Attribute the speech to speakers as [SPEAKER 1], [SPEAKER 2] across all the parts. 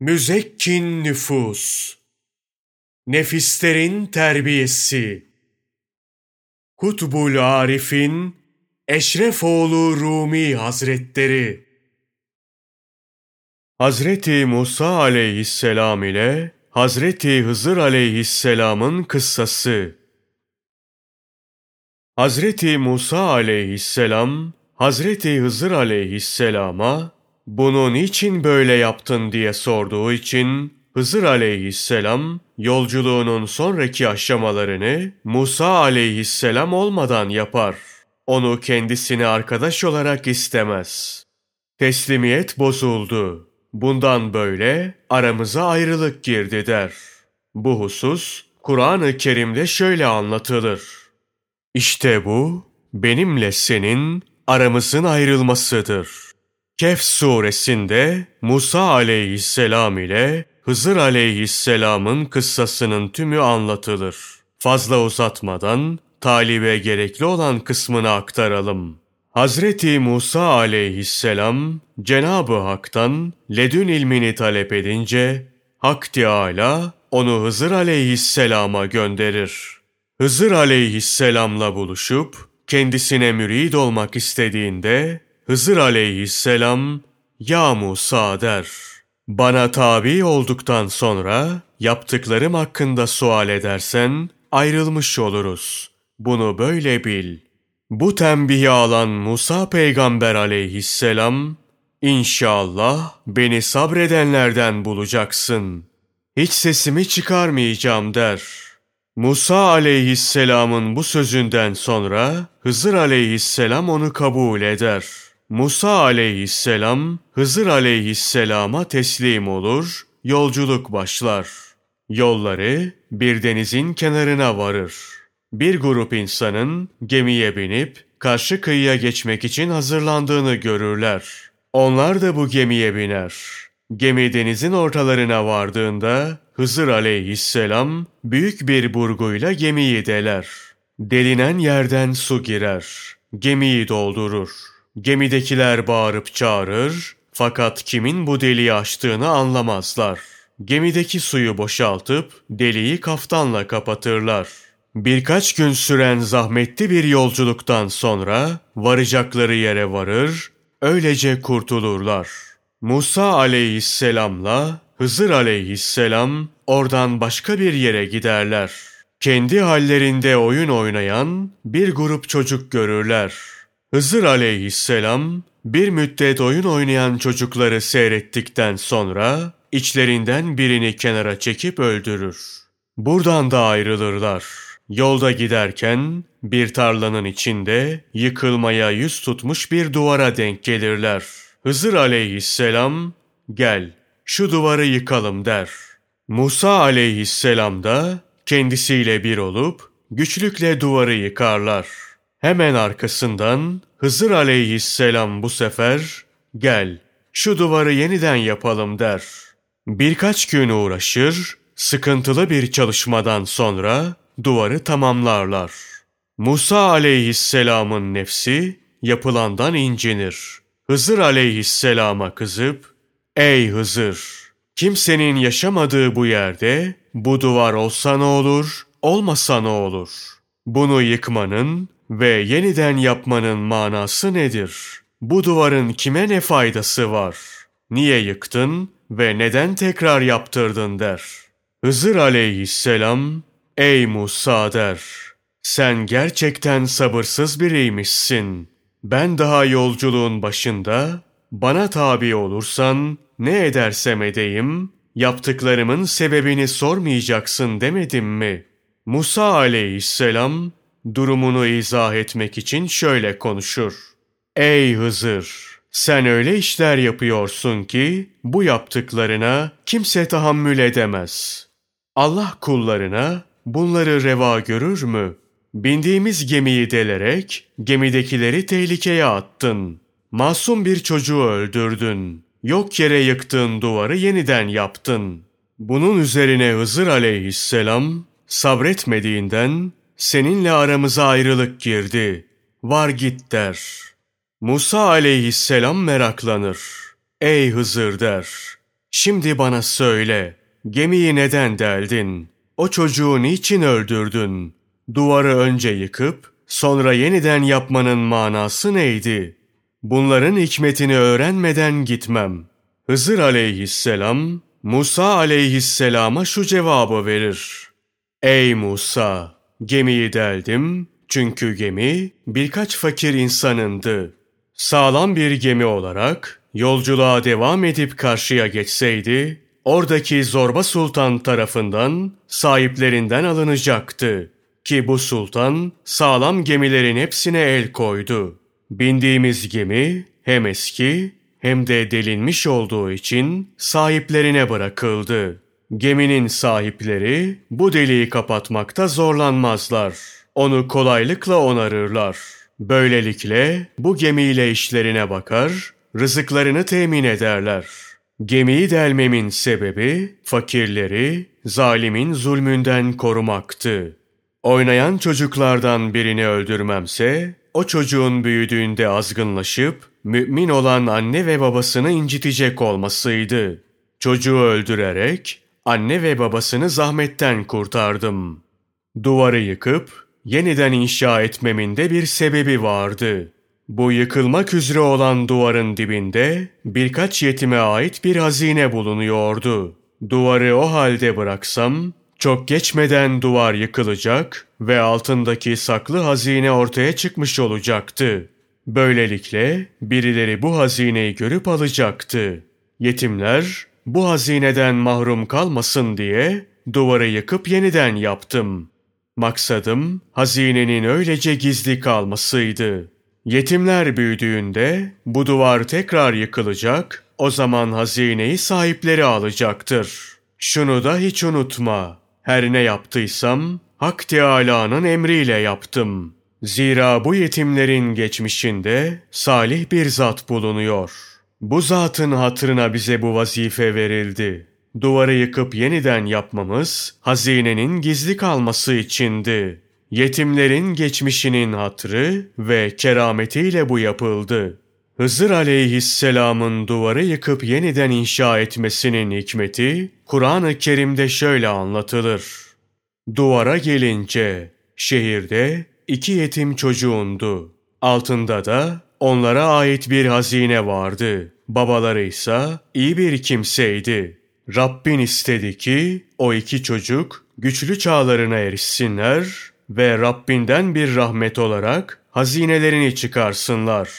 [SPEAKER 1] Müzekkin nüfus, nefislerin terbiyesi, Kutbul Arif'in Eşrefoğlu Rumi Hazretleri, Hazreti Musa aleyhisselam ile Hazreti Hızır aleyhisselamın kıssası. Hazreti Musa aleyhisselam, Hazreti Hızır aleyhisselama bunu niçin böyle yaptın diye sorduğu için Hızır aleyhisselam yolculuğunun sonraki aşamalarını Musa aleyhisselam olmadan yapar. Onu kendisine arkadaş olarak istemez. Teslimiyet bozuldu. Bundan böyle aramıza ayrılık girdi der. Bu husus Kur'an-ı Kerim'de şöyle anlatılır. İşte bu benimle senin aramızın ayrılmasıdır. Kehf suresinde Musa aleyhisselam ile Hızır aleyhisselamın kıssasının tümü anlatılır. Fazla uzatmadan talibe gerekli olan kısmını aktaralım. Hazreti Musa aleyhisselam Cenab-ı Hak'tan ledün ilmini talep edince Hak Teâlâ onu Hızır aleyhisselama gönderir. Hızır aleyhisselamla buluşup kendisine mürid olmak istediğinde Hızır aleyhisselam ya Musa der. Bana tabi olduktan sonra yaptıklarım hakkında sual edersen ayrılmış oluruz. Bunu böyle bil.'' Bu tembihi alan Musa peygamber aleyhisselam, İnşallah beni sabredenlerden bulacaksın. Hiç sesimi çıkarmayacağım der. Musa aleyhisselamın bu sözünden sonra Hızır aleyhisselam onu kabul eder. Musa aleyhisselam Hızır aleyhisselama teslim olur, yolculuk başlar. Yolları bir denizin kenarına varır. Bir grup insanın gemiye binip karşı kıyıya geçmek için hazırlandığını görürler. Onlar da bu gemiye biner. Gemi denizin ortalarına vardığında Hızır aleyhisselam büyük bir burguyla gemiyi deler. Delinen yerden su girer. Gemiyi doldurur. Gemidekiler bağırıp çağırır fakat kimin bu deliği açtığını anlamazlar. Gemideki suyu boşaltıp deliği kaftanla kapatırlar.'' Birkaç gün süren zahmetli bir yolculuktan sonra varacakları yere varır, öylece kurtulurlar. Musa aleyhisselamla Hızır aleyhisselam oradan başka bir yere giderler. Kendi hallerinde oyun oynayan bir grup çocuk görürler. Hızır aleyhisselam bir müddet oyun oynayan çocukları seyrettikten sonra içlerinden birini kenara çekip öldürür. Buradan da ayrılırlar. Yolda giderken bir tarlanın içinde yıkılmaya yüz tutmuş bir duvara denk gelirler. Hızır aleyhisselam gel şu duvarı yıkalım der. Musa aleyhisselam da kendisiyle bir olup güçlükle duvarı yıkarlar. Hemen arkasından Hızır aleyhisselam bu sefer gel şu duvarı yeniden yapalım der. Birkaç gün uğraşır, sıkıntılı bir çalışmadan sonra duvarı tamamlarlar. Musa aleyhisselamın nefsi yapılandan incinir. Hızır aleyhisselama kızıp, Ey Hızır! Kimsenin yaşamadığı bu yerde bu duvar olsa ne olur, olmasa ne olur? Bunu yıkmanın ve yeniden yapmanın manası nedir? Bu duvarın kime ne faydası var? Niye yıktın ve neden tekrar yaptırdın der. Hızır aleyhisselam Ey Musa der, sen gerçekten sabırsız biriymişsin. Ben daha yolculuğun başında, bana tabi olursan ne edersem edeyim, yaptıklarımın sebebini sormayacaksın demedim mi? Musa aleyhisselam durumunu izah etmek için şöyle konuşur. Ey Hızır! Sen öyle işler yapıyorsun ki bu yaptıklarına kimse tahammül edemez. Allah kullarına bunları reva görür mü? Bindiğimiz gemiyi delerek gemidekileri tehlikeye attın. Masum bir çocuğu öldürdün. Yok yere yıktığın duvarı yeniden yaptın. Bunun üzerine Hızır aleyhisselam sabretmediğinden seninle aramıza ayrılık girdi. Var git der. Musa aleyhisselam meraklanır. Ey Hızır der. Şimdi bana söyle, gemiyi neden deldin? O çocuğu niçin öldürdün? Duvarı önce yıkıp, sonra yeniden yapmanın manası neydi? Bunların hikmetini öğrenmeden gitmem. Hızır aleyhisselam, Musa aleyhisselama şu cevabı verir. Ey Musa! Gemiyi deldim çünkü gemi birkaç fakir insanındı. Sağlam bir gemi olarak yolculuğa devam edip karşıya geçseydi, oradaki Zorba Sultan tarafından sahiplerinden alınacaktı. Ki bu sultan sağlam gemilerin hepsine el koydu. Bindiğimiz gemi hem eski hem de delinmiş olduğu için sahiplerine bırakıldı. Geminin sahipleri bu deliği kapatmakta zorlanmazlar. Onu kolaylıkla onarırlar. Böylelikle bu gemiyle işlerine bakar, rızıklarını temin ederler. Gemiyi delmemin sebebi fakirleri zalimin zulmünden korumaktı. Oynayan çocuklardan birini öldürmemse o çocuğun büyüdüğünde azgınlaşıp mümin olan anne ve babasını incitecek olmasıydı. Çocuğu öldürerek anne ve babasını zahmetten kurtardım. Duvarı yıkıp yeniden inşa etmemin de bir sebebi vardı. Bu yıkılmak üzere olan duvarın dibinde birkaç yetime ait bir hazine bulunuyordu. Duvarı o halde bıraksam çok geçmeden duvar yıkılacak ve altındaki saklı hazine ortaya çıkmış olacaktı. Böylelikle birileri bu hazineyi görüp alacaktı. Yetimler bu hazineden mahrum kalmasın diye duvarı yıkıp yeniden yaptım. Maksadım hazinenin öylece gizli kalmasıydı. Yetimler büyüdüğünde bu duvar tekrar yıkılacak, o zaman hazineyi sahipleri alacaktır. Şunu da hiç unutma. Her ne yaptıysam Hak Teâlâ'nın emriyle yaptım. Zira bu yetimlerin geçmişinde salih bir zat bulunuyor. Bu zatın hatırına bize bu vazife verildi. Duvarı yıkıp yeniden yapmamız hazinenin gizli kalması içindi. Yetimlerin geçmişinin hatırı ve kerametiyle bu yapıldı. Hızır aleyhisselamın duvarı yıkıp yeniden inşa etmesinin hikmeti Kur'an-ı Kerim'de şöyle anlatılır. Duvara gelince şehirde iki yetim çocuğundu. Altında da onlara ait bir hazine vardı. Babaları ise iyi bir kimseydi. Rabbin istedi ki o iki çocuk güçlü çağlarına erişsinler ve Rabbinden bir rahmet olarak hazinelerini çıkarsınlar.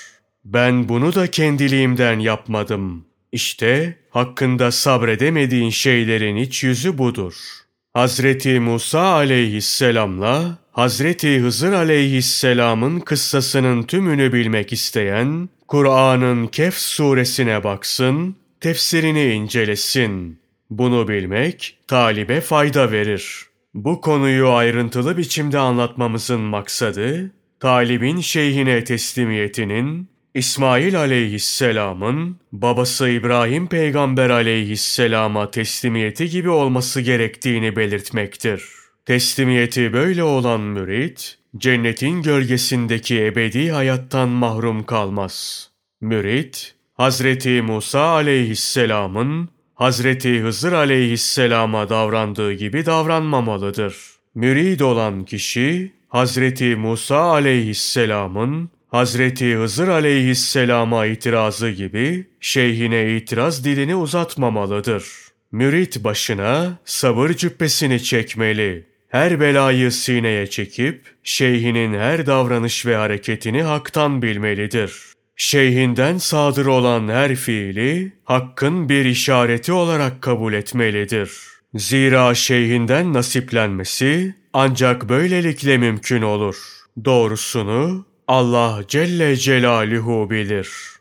[SPEAKER 1] Ben bunu da kendiliğimden yapmadım. İşte hakkında sabredemediğin şeylerin iç yüzü budur. Hazreti Musa aleyhisselamla Hazreti Hızır aleyhisselamın kıssasının tümünü bilmek isteyen, Kur'an'ın Kehf suresine baksın, tefsirini incelesin. Bunu bilmek talibe fayda verir. Bu konuyu ayrıntılı biçimde anlatmamızın maksadı, talibin şeyhine teslimiyetinin, İsmail aleyhisselamın babası İbrahim peygamber aleyhisselama teslimiyeti gibi olması gerektiğini belirtmektir. Teslimiyeti böyle olan mürit, cennetin gölgesindeki ebedi hayattan mahrum kalmaz. Mürit, Hazreti Musa aleyhisselamın Hazreti Hızır aleyhisselama davrandığı gibi davranmamalıdır. Mürid olan kişi, Hazreti Musa aleyhisselamın Hazreti Hızır aleyhisselama itirazı gibi şeyhine itiraz dilini uzatmamalıdır. Mürit başına sabır cübbesini çekmeli. Her belayı sineye çekip şeyhinin her davranış ve hareketini haktan bilmelidir. Şeyhinden sadır olan her fiili hakkın bir işareti olarak kabul etmelidir. Zira şeyhinden nasiplenmesi ancak böylelikle mümkün olur. Doğrusunu Allah Celle Celaluhu bilir.''